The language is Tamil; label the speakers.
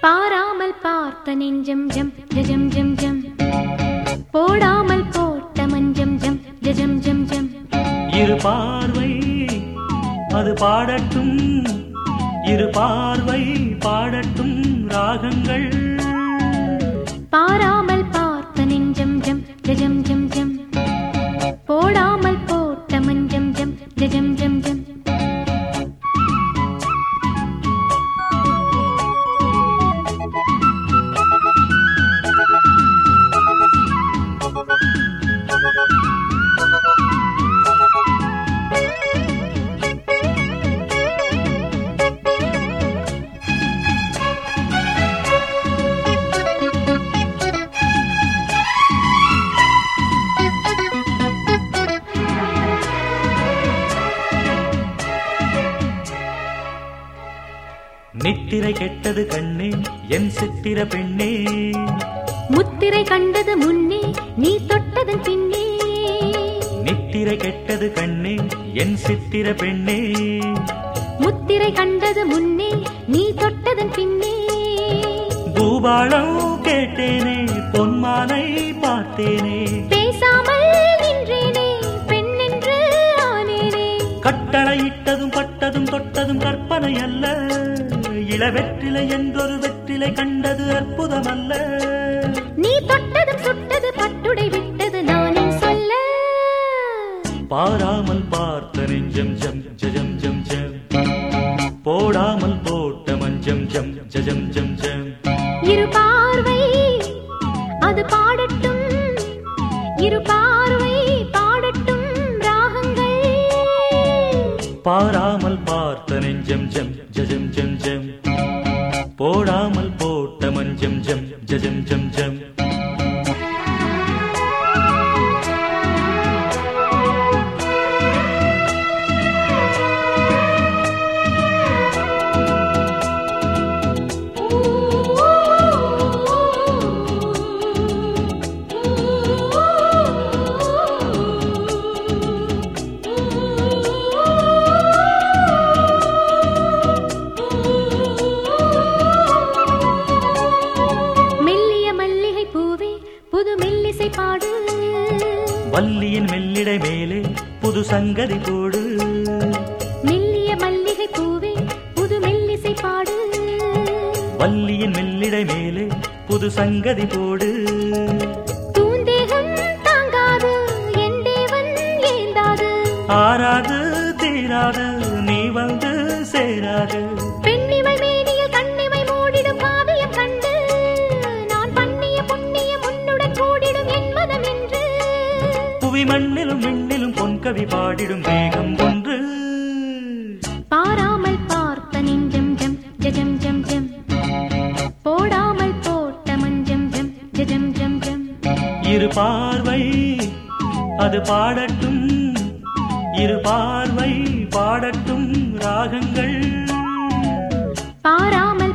Speaker 1: பாராமல் பார்த்த நெஞ்சம் ஜம் ஜம் ஜம் ஜம். போடாமல் போட்ட மஞ்சம் ஜம் ஜம் ஜம் ஜம்.
Speaker 2: இரு பார்வை அது பாடட்டும். இரு பார்வை பாடட்டும் ராகங்கள்.
Speaker 1: பாராமல்
Speaker 2: நித்திரை கெட்டது கண்ணே என் சித்திர பெண்ணே.
Speaker 1: முத்திரை கண்டது முன்னே நீ தொட்டதன் பின்னே.
Speaker 2: நித்திரை கெட்டது கண்ணே என் சித்திர பெண்ணே.
Speaker 1: முத்திரை கண்டது முன்னே நீ தொட்டதன் பின்னே.
Speaker 2: பூபாளம் கேட்டேனே பொன்மானை பார்த்தேனே. இளவெற்றிலை என்றொரு வெற்றிலை கண்டது அற்புதம் அல்ல
Speaker 1: நீ தொட்டதும் சுட்டது பட்டுடை விட்டது நானே சொல்ல.
Speaker 2: பாராமல் பார்த்த நெஞ்சம் ஜம் ஜஜம் ஜம் ஜம் போடாமல் போட்ட மஞ்சம் ஜம் ஜஜம் ஜம் ஜம்
Speaker 1: இரு பார்வை அது பாடட்டும். இரு பார்வை பாடட்டும் ராகங்கள்.
Speaker 2: பாராமல் பார்த்த நெஞ்சம் ஜம் ஜம் ஜம் போடாமல் போட்ட மஞ்சம் ஜம் ஜம் ஜம்
Speaker 1: ஜம். பாடு.
Speaker 2: வள்ளியின் மெல்லிடை மேலே புது சங்கதி போடு.
Speaker 1: மெல்லிய மல்லிகை பூவே புது மெல்லிசை பாடு.
Speaker 2: வள்ளியின் மெல்லிடை மேலே புது சங்கதி போடு. ஆறாது தீராது நீ வந்து சேராது. புவி மண்ணிலும் விண்ணிலும் பொன்கவி பாடிடும் வேகம் ஒன்று.
Speaker 1: பாராமல் பார்த்த நெஞ்சம் ஜம் ஜம் ஜம் ஜம் போடாமல் போட்ட மஞ்சம் ஜம் ஜம் ஜம் ஜம்.
Speaker 2: இரு பார்வை அது பாடட்டும். இரு பார்வை பாடட்டும் ராகங்கள்.
Speaker 1: பாராமல்